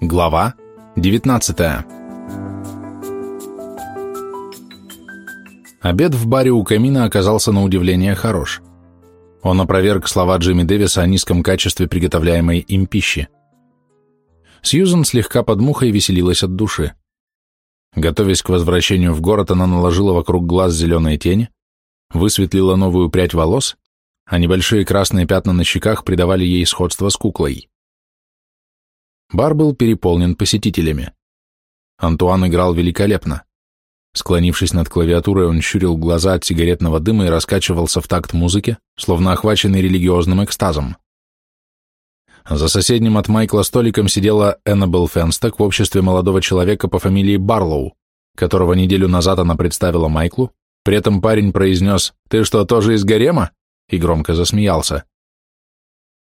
Глава 19 Обед в баре у камина оказался на удивление хорош. Он опроверг слова Джимми Дэвиса о низком качестве приготовляемой им пищи. Сьюзен слегка под мухой веселилась от души. Готовясь к возвращению в город, она наложила вокруг глаз зеленые тени, высветлила новую прядь волос, а небольшие красные пятна на щеках придавали ей сходство с куклой. Бар был переполнен посетителями. Антуан играл великолепно. Склонившись над клавиатурой, он щурил глаза от сигаретного дыма и раскачивался в такт музыки, словно охваченный религиозным экстазом. За соседним от Майкла столиком сидела Эннабелл Фенсток в обществе молодого человека по фамилии Барлоу, которого неделю назад она представила Майклу, при этом парень произнес «Ты что, тоже из гарема?» И громко засмеялся.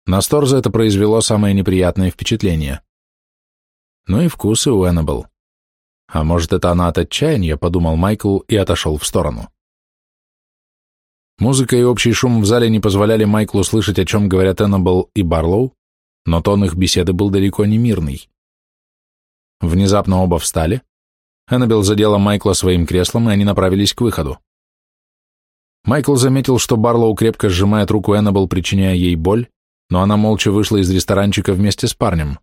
На Сторза это произвело самое неприятное впечатление. Ну и вкусы у Эннабелл. А может, это она от отчаяния, подумал Майкл и отошел в сторону. Музыка и общий шум в зале не позволяли Майклу слышать, о чем говорят Эннабелл и Барлоу, но тон их беседы был далеко не мирный. Внезапно оба встали. Эннабелл задела Майкла своим креслом, и они направились к выходу. Майкл заметил, что Барлоу крепко сжимает руку Эннабелл, причиняя ей боль, но она молча вышла из ресторанчика вместе с парнем.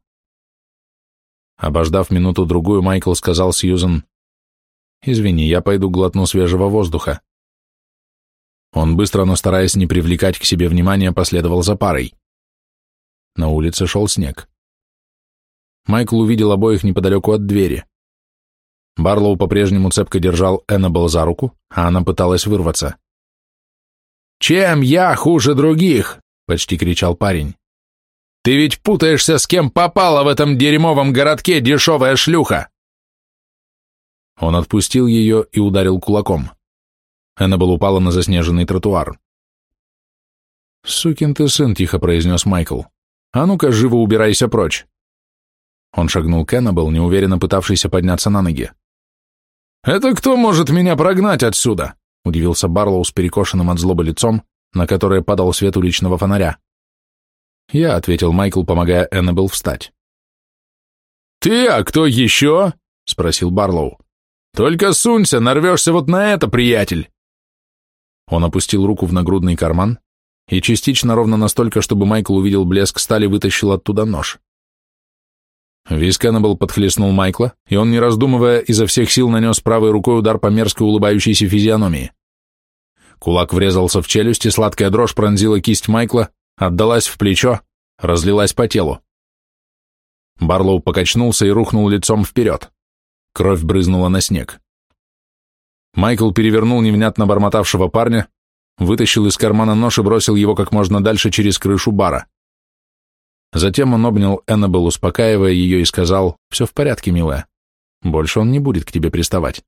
Обождав минуту-другую, Майкл сказал Сьюзен, «Извини, я пойду глотну свежего воздуха». Он быстро, но стараясь не привлекать к себе внимания, последовал за парой. На улице шел снег. Майкл увидел обоих неподалеку от двери. Барлоу по-прежнему цепко держал Эннабелл за руку, а она пыталась вырваться. «Чем я хуже других?» — почти кричал парень. «Ты ведь путаешься, с кем попала в этом дерьмовом городке дешевая шлюха!» Он отпустил ее и ударил кулаком. Эннабелл упала на заснеженный тротуар. «Сукин ты сын», — тихо произнес Майкл. «А ну-ка, живо убирайся прочь!» Он шагнул к Эннабелл, неуверенно пытавшийся подняться на ноги. «Это кто может меня прогнать отсюда?» — удивился Барлоу с перекошенным от злобы лицом, на которое падал свет уличного фонаря. «Я», — ответил Майкл, помогая Эннабелл встать. «Ты, а кто еще?» — спросил Барлоу. «Только сунься, нарвешься вот на это, приятель!» Он опустил руку в нагрудный карман, и частично ровно настолько, чтобы Майкл увидел блеск стали, вытащил оттуда нож. Визг Аннабел подхлестнул Майкла, и он, не раздумывая, изо всех сил нанес правой рукой удар по мерзко улыбающейся физиономии. Кулак врезался в челюсть, и сладкая дрожь пронзила кисть Майкла, отдалась в плечо, разлилась по телу. Барлоу покачнулся и рухнул лицом вперед. Кровь брызнула на снег. Майкл перевернул невнятно бормотавшего парня, вытащил из кармана нож и бросил его как можно дальше через крышу бара. Затем он обнял Эннабелл, успокаивая ее, и сказал, «Все в порядке, милая. Больше он не будет к тебе приставать.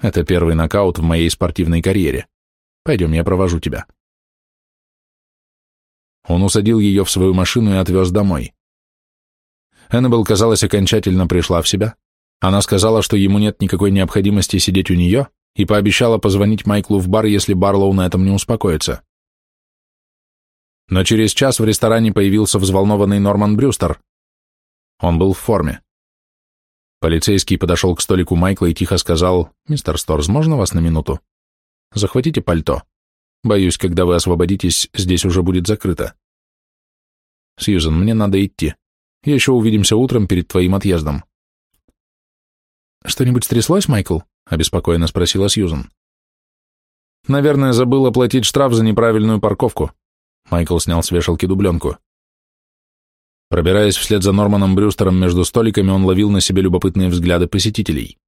Это первый нокаут в моей спортивной карьере. Пойдем, я провожу тебя». Он усадил ее в свою машину и отвез домой. Эннабелл, казалось, окончательно пришла в себя. Она сказала, что ему нет никакой необходимости сидеть у нее, и пообещала позвонить Майклу в бар, если Барлоу на этом не успокоится. Но через час в ресторане появился взволнованный Норман Брюстер. Он был в форме. Полицейский подошел к столику Майкла и тихо сказал, «Мистер Сторз, можно вас на минуту? Захватите пальто. Боюсь, когда вы освободитесь, здесь уже будет закрыто». «Сьюзен, мне надо идти. Еще увидимся утром перед твоим отъездом». «Что-нибудь стряслось, Майкл?» — обеспокоенно спросила Сьюзен. «Наверное, забыл оплатить штраф за неправильную парковку». Майкл снял с вешалки дубленку. Пробираясь вслед за Норманом Брюстером между столиками, он ловил на себе любопытные взгляды посетителей.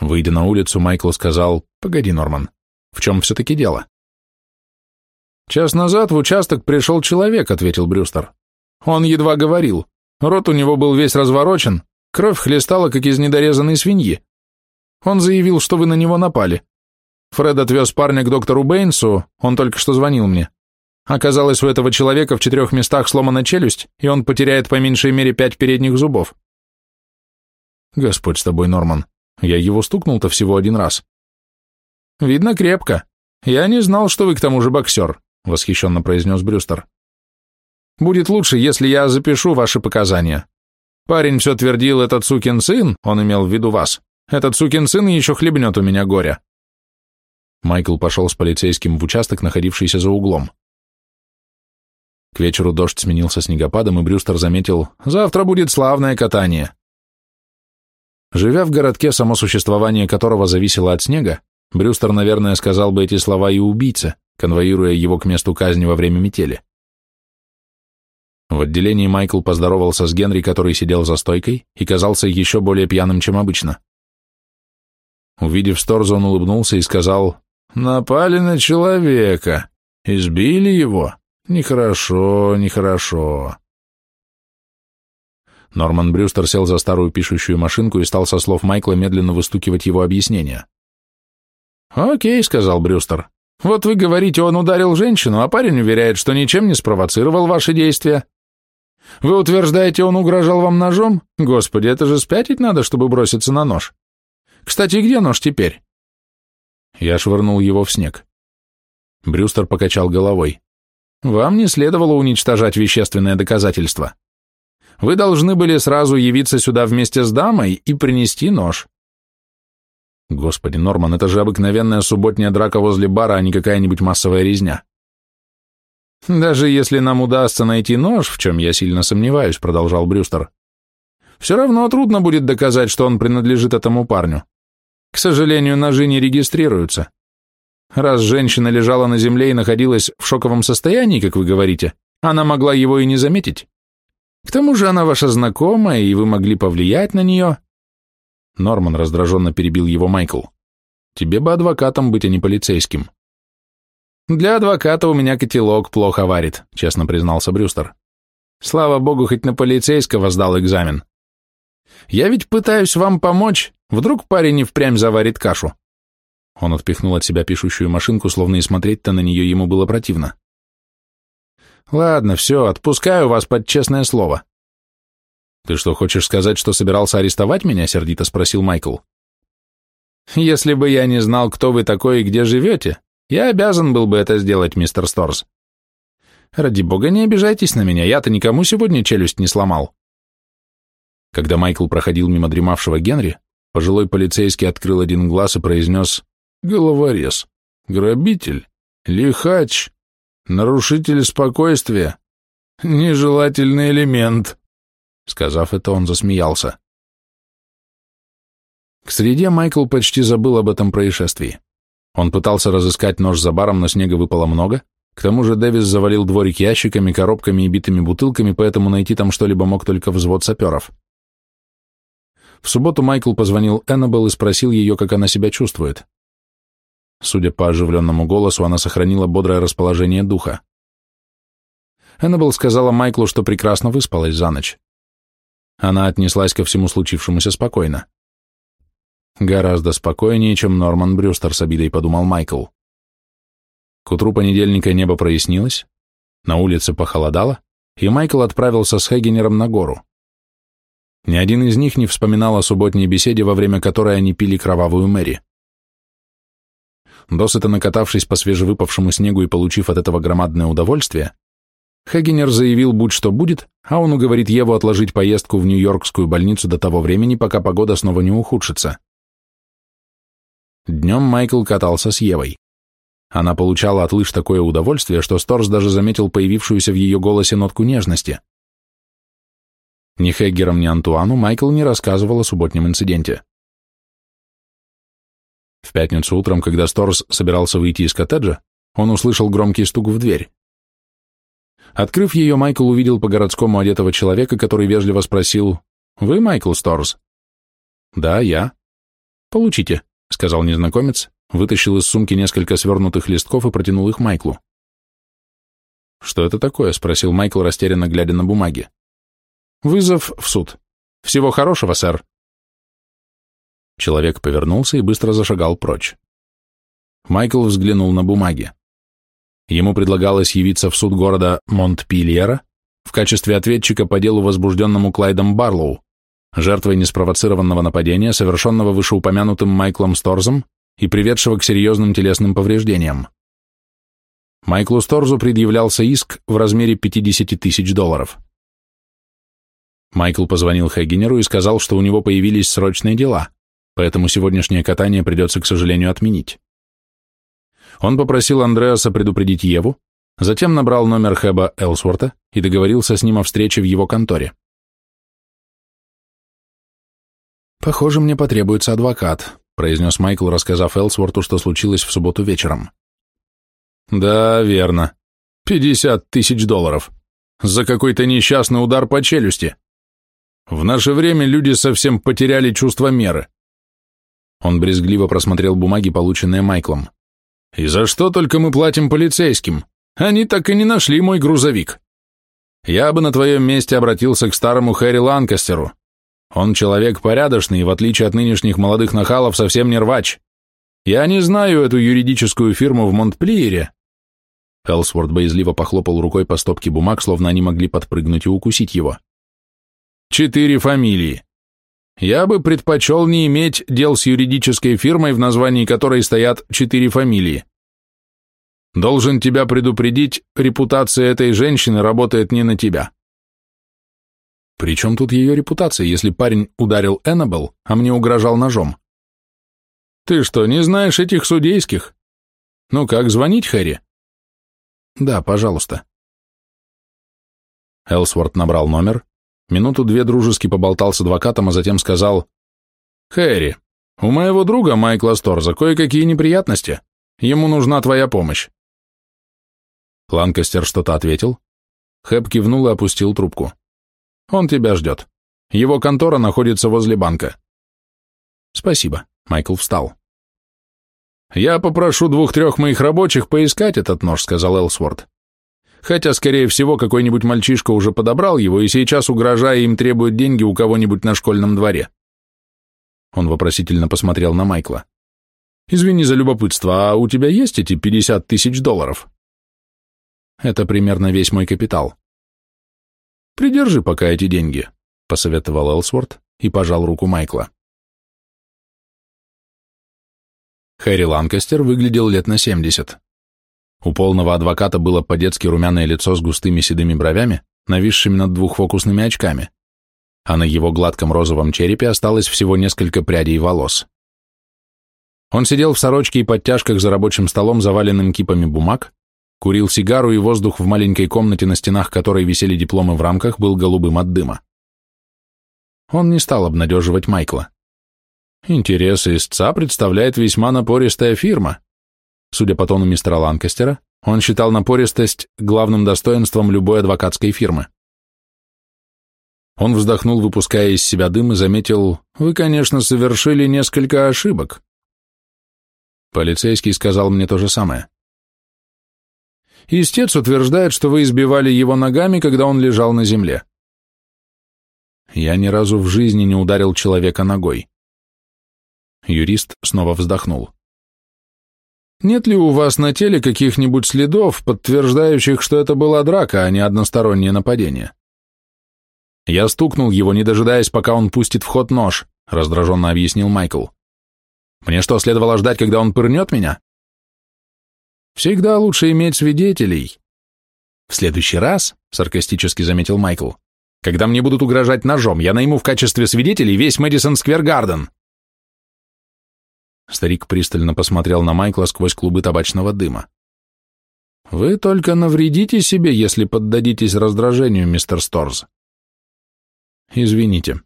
Выйдя на улицу, Майкл сказал, «Погоди, Норман, в чем все-таки дело?» «Час назад в участок пришел человек», — ответил Брюстер. «Он едва говорил. Рот у него был весь разворочен, Кровь хлестала, как из недорезанной свиньи. Он заявил, что вы на него напали. Фред отвез парня к доктору Бэйнсу, он только что звонил мне. Оказалось, у этого человека в четырех местах сломана челюсть, и он потеряет по меньшей мере пять передних зубов. Господь с тобой, Норман. Я его стукнул-то всего один раз. Видно крепко. Я не знал, что вы к тому же боксер. — восхищенно произнес Брюстер. «Будет лучше, если я запишу ваши показания. Парень все твердил, этот сукин сын, он имел в виду вас, этот сукин сын еще хлебнет у меня горя». Майкл пошел с полицейским в участок, находившийся за углом. К вечеру дождь сменился снегопадом, и Брюстер заметил, «Завтра будет славное катание». Живя в городке, само существование которого зависело от снега, Брюстер, наверное, сказал бы эти слова и убийце, конвоируя его к месту казни во время метели. В отделении Майкл поздоровался с Генри, который сидел за стойкой и казался еще более пьяным, чем обычно. Увидев Сторза, он улыбнулся и сказал, «Напали на человека, избили его. Нехорошо, нехорошо». Норман Брюстер сел за старую пишущую машинку и стал со слов Майкла медленно выстукивать его объяснения. «Окей», — сказал Брюстер. «Вот вы говорите, он ударил женщину, а парень уверяет, что ничем не спровоцировал ваши действия. Вы утверждаете, он угрожал вам ножом? Господи, это же спятить надо, чтобы броситься на нож. Кстати, где нож теперь?» Я швырнул его в снег. Брюстер покачал головой. «Вам не следовало уничтожать вещественное доказательство. Вы должны были сразу явиться сюда вместе с дамой и принести нож. Господи, Норман, это же обыкновенная субботняя драка возле бара, а не какая-нибудь массовая резня. Даже если нам удастся найти нож, в чем я сильно сомневаюсь, продолжал Брюстер, все равно трудно будет доказать, что он принадлежит этому парню. К сожалению, ножи не регистрируются. Раз женщина лежала на земле и находилась в шоковом состоянии, как вы говорите, она могла его и не заметить. К тому же она ваша знакомая, и вы могли повлиять на нее. Норман раздраженно перебил его Майкл. Тебе бы адвокатом быть, а не полицейским. Для адвоката у меня котелок плохо варит, честно признался Брюстер. Слава богу, хоть на полицейского сдал экзамен. Я ведь пытаюсь вам помочь, вдруг парень не впрямь заварит кашу. Он отпихнул от себя пишущую машинку, словно и смотреть-то на нее ему было противно. Ладно, все, отпускаю вас под честное слово. Ты что, хочешь сказать, что собирался арестовать меня? Сердито спросил Майкл. Если бы я не знал, кто вы такой и где живете, я обязан был бы это сделать, мистер Сторс. Ради бога, не обижайтесь на меня, я-то никому сегодня челюсть не сломал. Когда Майкл проходил мимо дремавшего Генри, пожилой полицейский открыл один глаз и произнес «Головорез, грабитель, лихач, Нарушитель спокойствия. Нежелательный элемент. Сказав это, он засмеялся. К среде Майкл почти забыл об этом происшествии. Он пытался разыскать нож за баром, но снега выпало много. К тому же Дэвис завалил дворик ящиками, коробками и битыми бутылками, поэтому найти там что-либо мог только взвод саперов. В субботу Майкл позвонил Эннабелл и спросил ее, как она себя чувствует. Судя по оживленному голосу, она сохранила бодрое расположение духа. Эннабелл сказала Майклу, что прекрасно выспалась за ночь. Она отнеслась ко всему случившемуся спокойно. Гораздо спокойнее, чем Норман Брюстер с обидой, подумал Майкл. К утру понедельника небо прояснилось, на улице похолодало, и Майкл отправился с Хегенером на гору. Ни один из них не вспоминал о субботней беседе, во время которой они пили кровавую Мэри. Досыто накатавшись по свежевыпавшему снегу и получив от этого громадное удовольствие, Хагенер заявил, будь что будет, а он уговорит Еву отложить поездку в Нью-Йоркскую больницу до того времени, пока погода снова не ухудшится. Днем Майкл катался с Евой. Она получала от лыж такое удовольствие, что Сторс даже заметил появившуюся в ее голосе нотку нежности. Ни Хеггером, ни Антуану Майкл не рассказывал о субботнем инциденте. В пятницу утром, когда Сторс собирался выйти из коттеджа, он услышал громкий стук в дверь. Открыв ее, Майкл увидел по-городскому одетого человека, который вежливо спросил «Вы Майкл Сторс?» «Да, я». «Получите», — сказал незнакомец, вытащил из сумки несколько свернутых листков и протянул их Майклу. «Что это такое?» — спросил Майкл, растерянно глядя на бумаги. «Вызов в суд. Всего хорошего, сэр», Человек повернулся и быстро зашагал прочь. Майкл взглянул на бумаги. Ему предлагалось явиться в суд города Монтпильера в качестве ответчика по делу, возбужденному Клайдом Барлоу, жертвой неспровоцированного нападения, совершенного вышеупомянутым Майклом Сторзом и приведшего к серьезным телесным повреждениям. Майклу Сторзу предъявлялся иск в размере 50 тысяч долларов. Майкл позвонил Хэггинеру и сказал, что у него появились срочные дела, поэтому сегодняшнее катание придется, к сожалению, отменить. Он попросил Андреаса предупредить Еву, затем набрал номер Хэба Элсворта и договорился с ним о встрече в его конторе. «Похоже, мне потребуется адвокат», произнес Майкл, рассказав Элсворту, что случилось в субботу вечером. «Да, верно. Пятьдесят тысяч долларов. За какой-то несчастный удар по челюсти. В наше время люди совсем потеряли чувство меры». Он брезгливо просмотрел бумаги, полученные Майклом. «И за что только мы платим полицейским? Они так и не нашли мой грузовик. Я бы на твоем месте обратился к старому Хэри Ланкастеру. Он человек порядочный и, в отличие от нынешних молодых нахалов, совсем не рвач. Я не знаю эту юридическую фирму в Монтплиере». Элсворт боязливо похлопал рукой по стопке бумаг, словно они могли подпрыгнуть и укусить его. «Четыре фамилии. Я бы предпочел не иметь дел с юридической фирмой, в названии которой стоят четыре фамилии. Должен тебя предупредить, репутация этой женщины работает не на тебя. При чем тут ее репутация, если парень ударил Эннабелл, а мне угрожал ножом? Ты что, не знаешь этих судейских? Ну как, звонить Хэри? Да, пожалуйста. Элсворт набрал номер, минуту-две дружески поболтал с адвокатом, а затем сказал, «Хэри, у моего друга Майкла Сторза кое-какие неприятности. Ему нужна твоя помощь». Ланкастер что-то ответил. Хэп кивнул и опустил трубку. Он тебя ждет. Его контора находится возле банка. Спасибо. Майкл встал. Я попрошу двух-трех моих рабочих поискать этот нож, сказал Элсворт. Хотя, скорее всего, какой-нибудь мальчишка уже подобрал его и сейчас, угрожая им, требует деньги у кого-нибудь на школьном дворе. Он вопросительно посмотрел на Майкла. «Извини за любопытство, а у тебя есть эти пятьдесят тысяч долларов?» «Это примерно весь мой капитал. «Придержи пока эти деньги», — посоветовал Элсворт и пожал руку Майкла. Хэри Ланкастер выглядел лет на семьдесят. У полного адвоката было по-детски румяное лицо с густыми седыми бровями, нависшими над двухфокусными очками, а на его гладком розовом черепе осталось всего несколько прядей волос. Он сидел в сорочке и подтяжках за рабочим столом, заваленным кипами бумаг, курил сигару, и воздух в маленькой комнате, на стенах которой висели дипломы в рамках, был голубым от дыма. Он не стал обнадеживать Майкла. Интересы истца представляет весьма напористая фирма. Судя по тону мистера Ланкастера, он считал напористость главным достоинством любой адвокатской фирмы. Он вздохнул, выпуская из себя дым, и заметил, «Вы, конечно, совершили несколько ошибок». Полицейский сказал мне то же самое. Истец утверждает, что вы избивали его ногами, когда он лежал на земле. Я ни разу в жизни не ударил человека ногой. Юрист снова вздохнул. Нет ли у вас на теле каких-нибудь следов, подтверждающих, что это была драка, а не одностороннее нападение? Я стукнул его, не дожидаясь, пока он пустит в ход нож, раздраженно объяснил Майкл. Мне что, следовало ждать, когда он пырнет меня? Всегда лучше иметь свидетелей. В следующий раз, саркастически заметил Майкл, когда мне будут угрожать ножом, я найму в качестве свидетелей весь Мэдисон Сквер Гарден. Старик пристально посмотрел на Майкла сквозь клубы табачного дыма. «Вы только навредите себе, если поддадитесь раздражению, мистер Сторз». «Извините».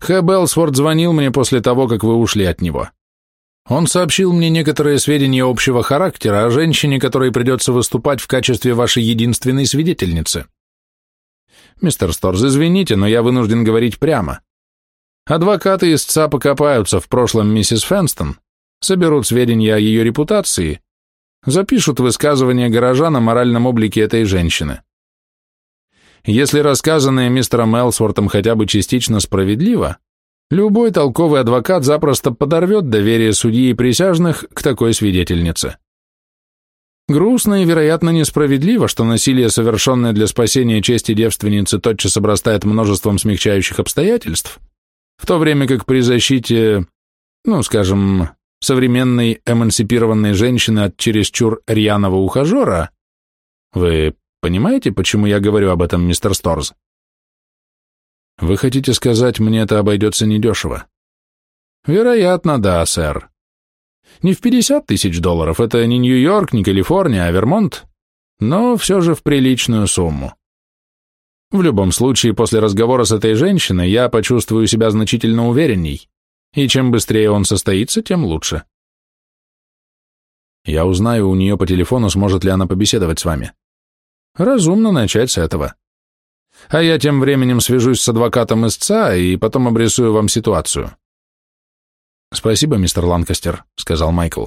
Хэ Белсворд звонил мне после того, как вы ушли от него. Он сообщил мне некоторые сведения общего характера о женщине, которой придется выступать в качестве вашей единственной свидетельницы. Мистер Сторз, извините, но я вынужден говорить прямо. Адвокаты истца покопаются в прошлом миссис Фенстон, соберут сведения о ее репутации, запишут высказывания горожан о моральном облике этой женщины. Если рассказанное мистером Элсвортом хотя бы частично справедливо, Любой толковый адвокат запросто подорвет доверие судьи и присяжных к такой свидетельнице. Грустно и, вероятно, несправедливо, что насилие, совершенное для спасения чести девственницы, тотчас обрастает множеством смягчающих обстоятельств, в то время как при защите, ну, скажем, современной эмансипированной женщины от чересчур рьяного ухажера, вы понимаете, почему я говорю об этом, мистер Сторз? Вы хотите сказать, мне это обойдется недешево? Вероятно, да, сэр. Не в 50 тысяч долларов, это не Нью-Йорк, не Калифорния, а Вермонт, но все же в приличную сумму. В любом случае, после разговора с этой женщиной я почувствую себя значительно уверенней, и чем быстрее он состоится, тем лучше. Я узнаю у нее по телефону, сможет ли она побеседовать с вами. Разумно начать с этого. А я тем временем свяжусь с адвокатом истца и потом обрисую вам ситуацию. Спасибо, мистер Ланкастер, сказал Майкл.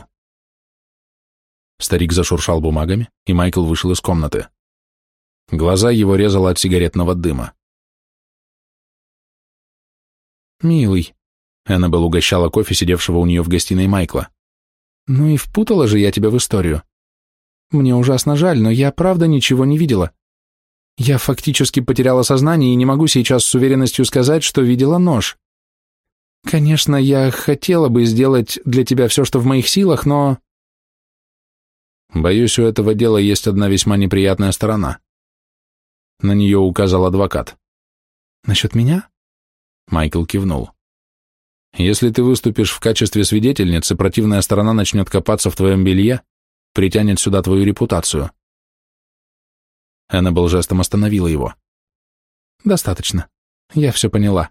Старик зашуршал бумагами, и Майкл вышел из комнаты. Глаза его резало от сигаретного дыма. «Милый», — Эннабелл угощала кофе, сидевшего у нее в гостиной Майкла. «Ну и впутала же я тебя в историю. Мне ужасно жаль, но я правда ничего не видела. Я фактически потеряла сознание и не могу сейчас с уверенностью сказать, что видела нож. Конечно, я хотела бы сделать для тебя все, что в моих силах, но... Боюсь, у этого дела есть одна весьма неприятная сторона. На нее указал адвокат. Насчет меня? Майкл кивнул. Если ты выступишь в качестве свидетельницы, противная сторона начнет копаться в твоем белье, притянет сюда твою репутацию. Эннабелл жестом остановила его. «Достаточно. Я все поняла.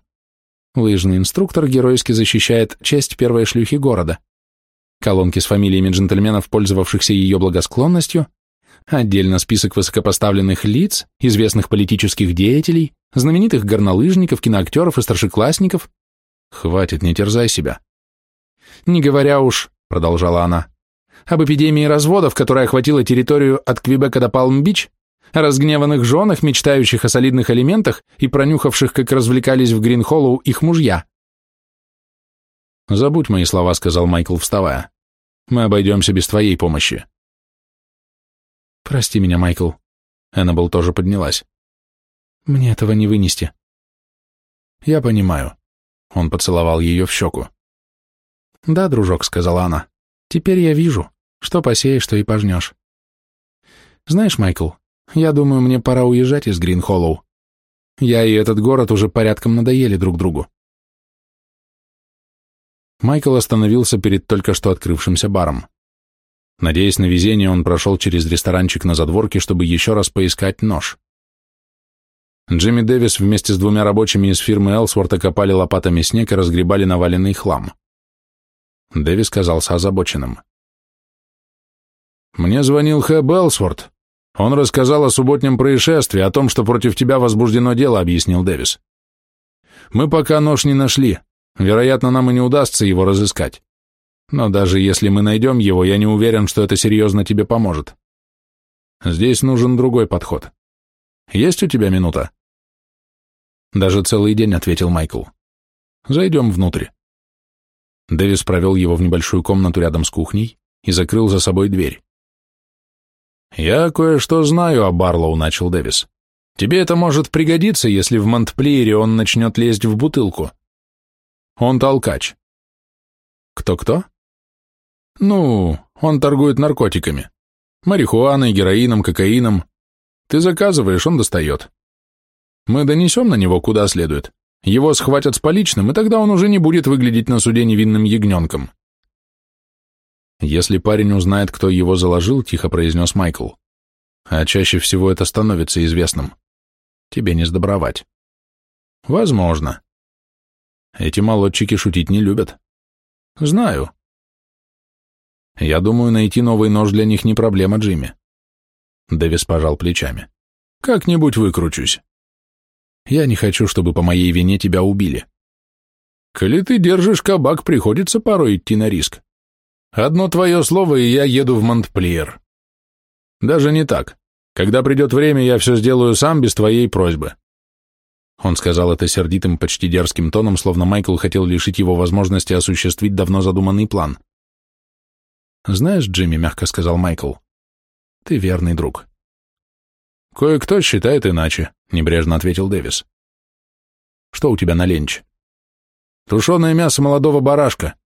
Лыжный инструктор геройски защищает честь первой шлюхи города. Колонки с фамилиями джентльменов, пользовавшихся ее благосклонностью, отдельно список высокопоставленных лиц, известных политических деятелей, знаменитых горнолыжников, киноактеров и старшеклассников. Хватит, не терзай себя. Не говоря уж, продолжала она, об эпидемии разводов, которая охватила территорию от Квебека до Палм-Бич, разгневанных женах, мечтающих о солидных элементах и пронюхавших, как развлекались в Гринхоллоу их мужья. «Забудь мои слова», — сказал Майкл, вставая. «Мы обойдемся без твоей помощи». «Прости меня, Майкл». Эннабелл тоже поднялась. «Мне этого не вынести». «Я понимаю». Он поцеловал ее в щеку. «Да, дружок», — сказала она. «Теперь я вижу, что посеешь, что и пожнешь. Знаешь, Майкл, я думаю, мне пора уезжать из Гринхоллоу. Я и этот город уже порядком надоели друг другу. Майкл остановился перед только что открывшимся баром. Надеясь на везение, он прошел через ресторанчик на задворке, чтобы еще раз поискать нож. Джимми Дэвис вместе с двумя рабочими из фирмы Элсворта копали лопатами снег и разгребали наваленный хлам. Дэвис казался озабоченным. «Мне звонил Хэб Элсворт. Он рассказал о субботнем происшествии, о том, что против тебя возбуждено дело, объяснил Дэвис. Мы пока нож не нашли. Вероятно, нам и не удастся его разыскать. Но даже если мы найдем его, я не уверен, что это серьезно тебе поможет. Здесь нужен другой подход. Есть у тебя минута? Даже целый день, ответил Майкл. Зайдем внутрь. Дэвис провел его в небольшую комнату рядом с кухней и закрыл за собой дверь. «Я кое-что знаю о Барлоу», — начал Дэвис. «Тебе это может пригодиться, если в Монтплиере он начнет лезть в бутылку. Он толкач». «Кто-кто?» «Ну, он торгует наркотиками. Марихуаной, героином, кокаином. Ты заказываешь, он достает. Мы донесем на него куда следует. Его схватят с поличным, и тогда он уже не будет выглядеть на суде невинным ягненком. Если парень узнает, кто его заложил, тихо произнес Майкл, а чаще всего это становится известным, тебе не сдобровать. Возможно. Эти молодчики шутить не любят. Знаю. Я думаю, найти новый нож для них не проблема, Джимми. Дэвис пожал плечами. Как-нибудь выкручусь. Я не хочу, чтобы по моей вине тебя убили. Коли ты держишь кабак, приходится порой идти на риск. Одно твое слово, и я еду в Монтплиер. Даже не так. Когда придет время, я все сделаю сам, без твоей просьбы. Он сказал это сердитым, почти дерзким тоном, словно Майкл хотел лишить его возможности осуществить давно задуманный план. «Знаешь, Джимми», — мягко сказал Майкл, — «ты верный друг». «Кое-кто считает иначе», — небрежно ответил Дэвис. «Что у тебя на ленч?» «Тушеное мясо молодого барашка.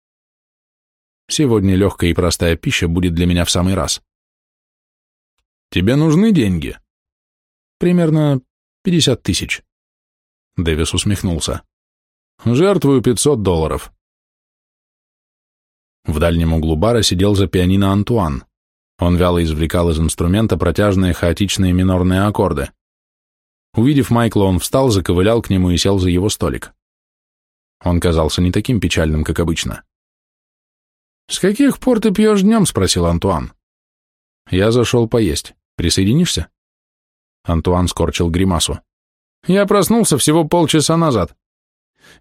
Сегодня легкая и простая пища будет для меня в самый раз. Тебе нужны деньги? Примерно пятьдесят тысяч. Дэвис усмехнулся. Жертвую пятьсот долларов. В дальнем углу бара сидел за пианино Антуан. Он вяло извлекал из инструмента протяжные хаотичные минорные аккорды. Увидев Майкла, он встал, заковылял к нему и сел за его столик. Он казался не таким печальным, как обычно. «С каких пор ты пьешь днем?» — спросил Антуан. «Я зашел поесть. Присоединишься?» Антуан скорчил гримасу. «Я проснулся всего полчаса назад.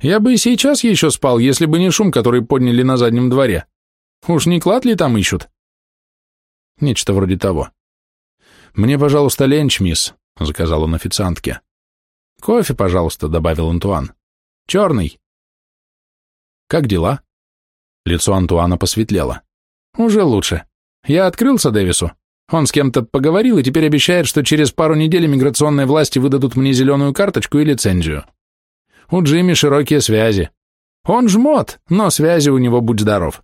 Я бы и сейчас еще спал, если бы не шум, который подняли на заднем дворе. Уж не клад ли там ищут?» Нечто вроде того. «Мне, пожалуйста, ленч, мисс», — заказал он официантке. «Кофе, пожалуйста», — добавил Антуан. «Черный». «Как дела?» Лицо Антуана посветлело. «Уже лучше. Я открылся Дэвису. Он с кем-то поговорил и теперь обещает, что через пару недель миграционные власти выдадут мне зеленую карточку и лицензию. У Джимми широкие связи. Он жмот, но связи у него будь здоров».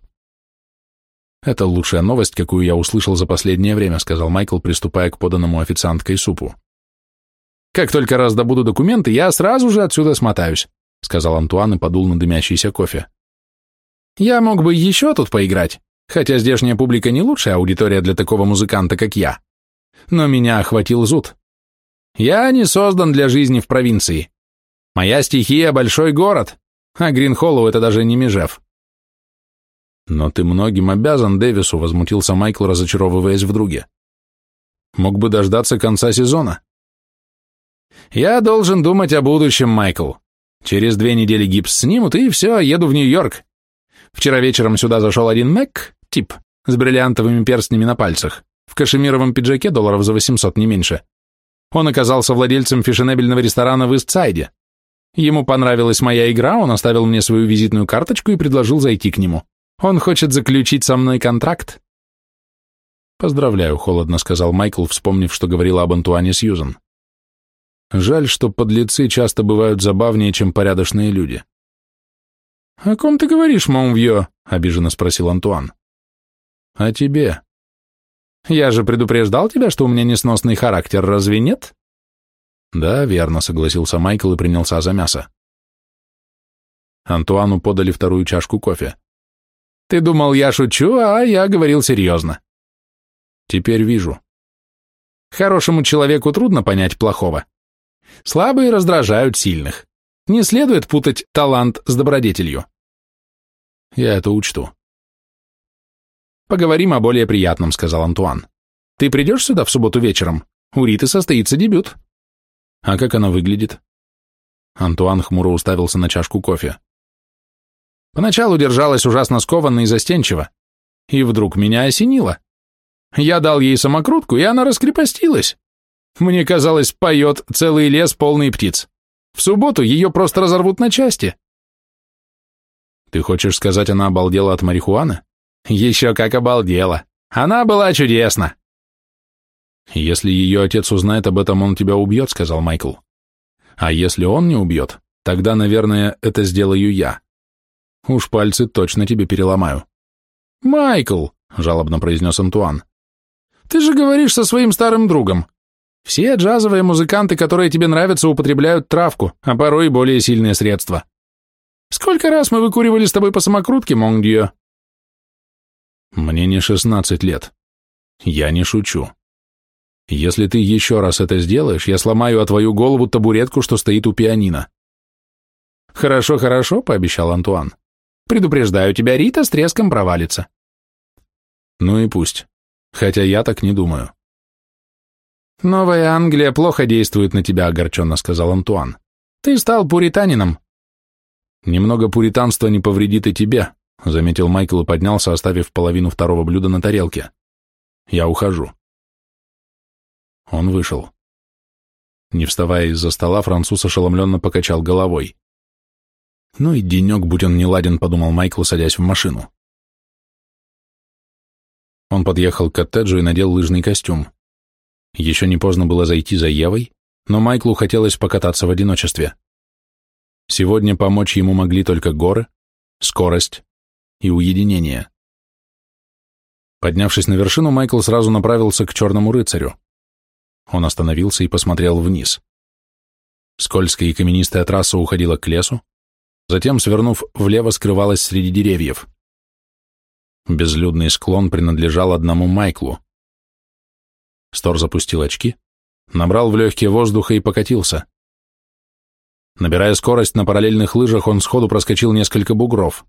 «Это лучшая новость, какую я услышал за последнее время», сказал Майкл, приступая к поданному официанткой супу. «Как только раздобуду документы, я сразу же отсюда смотаюсь», сказал Антуан и подул на дымящийся кофе. Я мог бы еще тут поиграть, хотя здешняя публика не лучшая аудитория для такого музыканта, как я. Но меня охватил зуд. Я не создан для жизни в провинции. Моя стихия — большой город, а Гринхоллоу — это даже не Межев. Но ты многим обязан Дэвису, возмутился Майкл, разочаровываясь в друге. Мог бы дождаться конца сезона. Я должен думать о будущем, Майкл. Через две недели гипс снимут, и все, еду в Нью-Йорк. Вчера вечером сюда зашел один Мэг, тип, с бриллиантовыми перстнями на пальцах, в кашемировом пиджаке долларов за 800, не меньше. Он оказался владельцем фешенебельного ресторана в Истсайде. Ему понравилась моя игра, он оставил мне свою визитную карточку и предложил зайти к нему. Он хочет заключить со мной контракт. «Поздравляю», — холодно сказал Майкл, вспомнив, что говорила об Антуане Сьюзан. «Жаль, что подлецы часто бывают забавнее, чем порядочные люди». «О ком ты говоришь, Монвье?» — обиженно спросил Антуан. «О тебе». «Я же предупреждал тебя, что у меня несносный характер, разве нет?» «Да, верно», — согласился Майкл и принялся за мясо. Антуану подали вторую чашку кофе. «Ты думал, я шучу, а я говорил серьезно». «Теперь вижу». «Хорошему человеку трудно понять плохого. Слабые раздражают сильных. Не следует путать талант с добродетелью. Я это учту. Поговорим о более приятном, сказал Антуан. Ты придешь сюда в субботу вечером? У Риты состоится дебют. А как она выглядит? Антуан хмуро уставился на чашку кофе. Поначалу держалась ужасно скованно и застенчиво. И вдруг меня осенило. Я дал ей самокрутку, и она раскрепостилась. Мне казалось, поет целый лес полный птиц. В субботу ее просто разорвут на части. Ты хочешь сказать, она обалдела от марихуаны? Еще как обалдела. Она была чудесна. Если ее отец узнает об этом, он тебя убьет, сказал Майкл. А если он не убьет, тогда, наверное, это сделаю я. Уж пальцы точно тебе переломаю. Майкл, жалобно произнес Антуан, ты же говоришь со своим старым другом. Все джазовые музыканты, которые тебе нравятся, употребляют травку, а порой и более сильные средства. Сколько раз мы выкуривали с тобой по самокрутке, Монгдио? Мне не шестнадцать лет. Я не шучу. Если ты еще раз это сделаешь, я сломаю о твою голову табуретку, что стоит у пианино. Хорошо, хорошо, пообещал Антуан. Предупреждаю тебя, Рита с треском провалится. Ну и пусть. Хотя я так не думаю. «Новая Англия плохо действует на тебя», — огорченно сказал Антуан. «Ты стал пуританином». «Немного пуританства не повредит и тебе», — заметил Майкл и поднялся, оставив половину второго блюда на тарелке. «Я ухожу». Он вышел. Не вставая из-за стола, француз ошеломленно покачал головой. «Ну и денек, будь он не ладен», — подумал Майкл, садясь в машину. Он подъехал к коттеджу и надел лыжный костюм. Еще не поздно было зайти за Евой, но Майклу хотелось покататься в одиночестве. Сегодня помочь ему могли только горы, скорость и уединение. Поднявшись на вершину, Майкл сразу направился к черному рыцарю. Он остановился и посмотрел вниз. Скользкая и каменистая трасса уходила к лесу, затем, свернув влево, скрывалась среди деревьев. Безлюдный склон принадлежал одному Майклу. Стор запустил очки, набрал в легкие воздуха и покатился. Набирая скорость на параллельных лыжах, он сходу проскочил несколько бугров.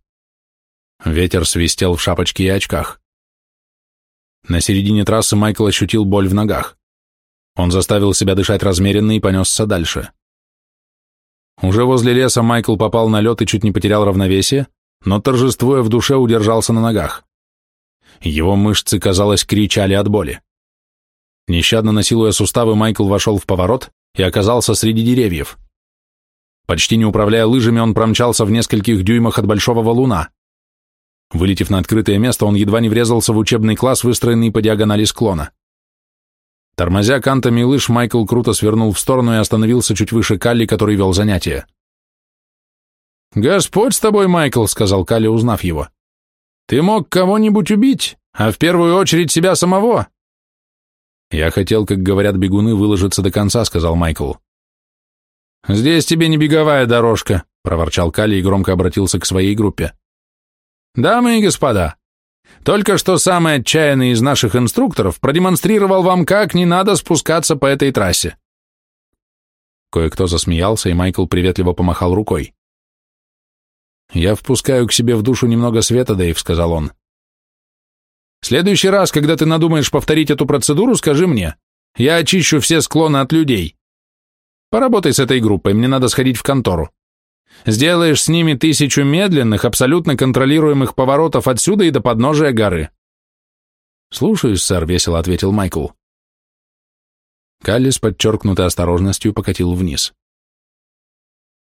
Ветер свистел в шапочке и очках. На середине трассы Майкл ощутил боль в ногах. Он заставил себя дышать размеренно и понесся дальше. Уже возле леса Майкл попал на лед и чуть не потерял равновесие, но, торжествуя в душе, удержался на ногах. Его мышцы, казалось, кричали от боли. Нещадно насилуя суставы, Майкл вошел в поворот и оказался среди деревьев. Почти не управляя лыжами, он промчался в нескольких дюймах от большого валуна. Вылетев на открытое место, он едва не врезался в учебный класс, выстроенный по диагонали склона. Тормозя кантами лыж, Майкл круто свернул в сторону и остановился чуть выше Калли, который вел занятия. «Господь с тобой, Майкл», — сказал Калли, узнав его. «Ты мог кого-нибудь убить, а в первую очередь себя самого». «Я хотел, как говорят бегуны, выложиться до конца», — сказал Майкл. «Здесь тебе не беговая дорожка», — проворчал Калли и громко обратился к своей группе. «Дамы и господа, только что самый отчаянный из наших инструкторов продемонстрировал вам, как не надо спускаться по этой трассе». Кое-кто засмеялся, и Майкл приветливо помахал рукой. «Я впускаю к себе в душу немного света, Дэйв», — сказал он. «В следующий раз, когда ты надумаешь повторить эту процедуру, скажи мне. Я очищу все склоны от людей. Поработай с этой группой, мне надо сходить в контору. Сделаешь с ними тысячу медленных, абсолютно контролируемых поворотов отсюда и до подножия горы. Слушаюсь, сэр, весело ответил Майкл. Калли с подчеркнутой осторожностью покатил вниз.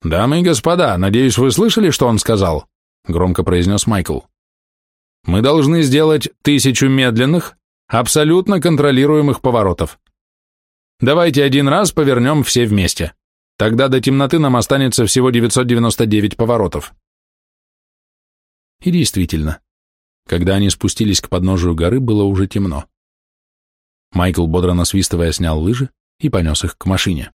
«Дамы и господа, надеюсь, вы слышали, что он сказал?» — громко произнес Майкл. «Мы должны сделать тысячу медленных, абсолютно контролируемых поворотов. Давайте один раз повернем все вместе. Тогда до темноты нам останется всего 999 поворотов. И действительно, когда они спустились к подножию горы, было уже темно. Майкл, бодро насвистывая, снял лыжи и понес их к машине.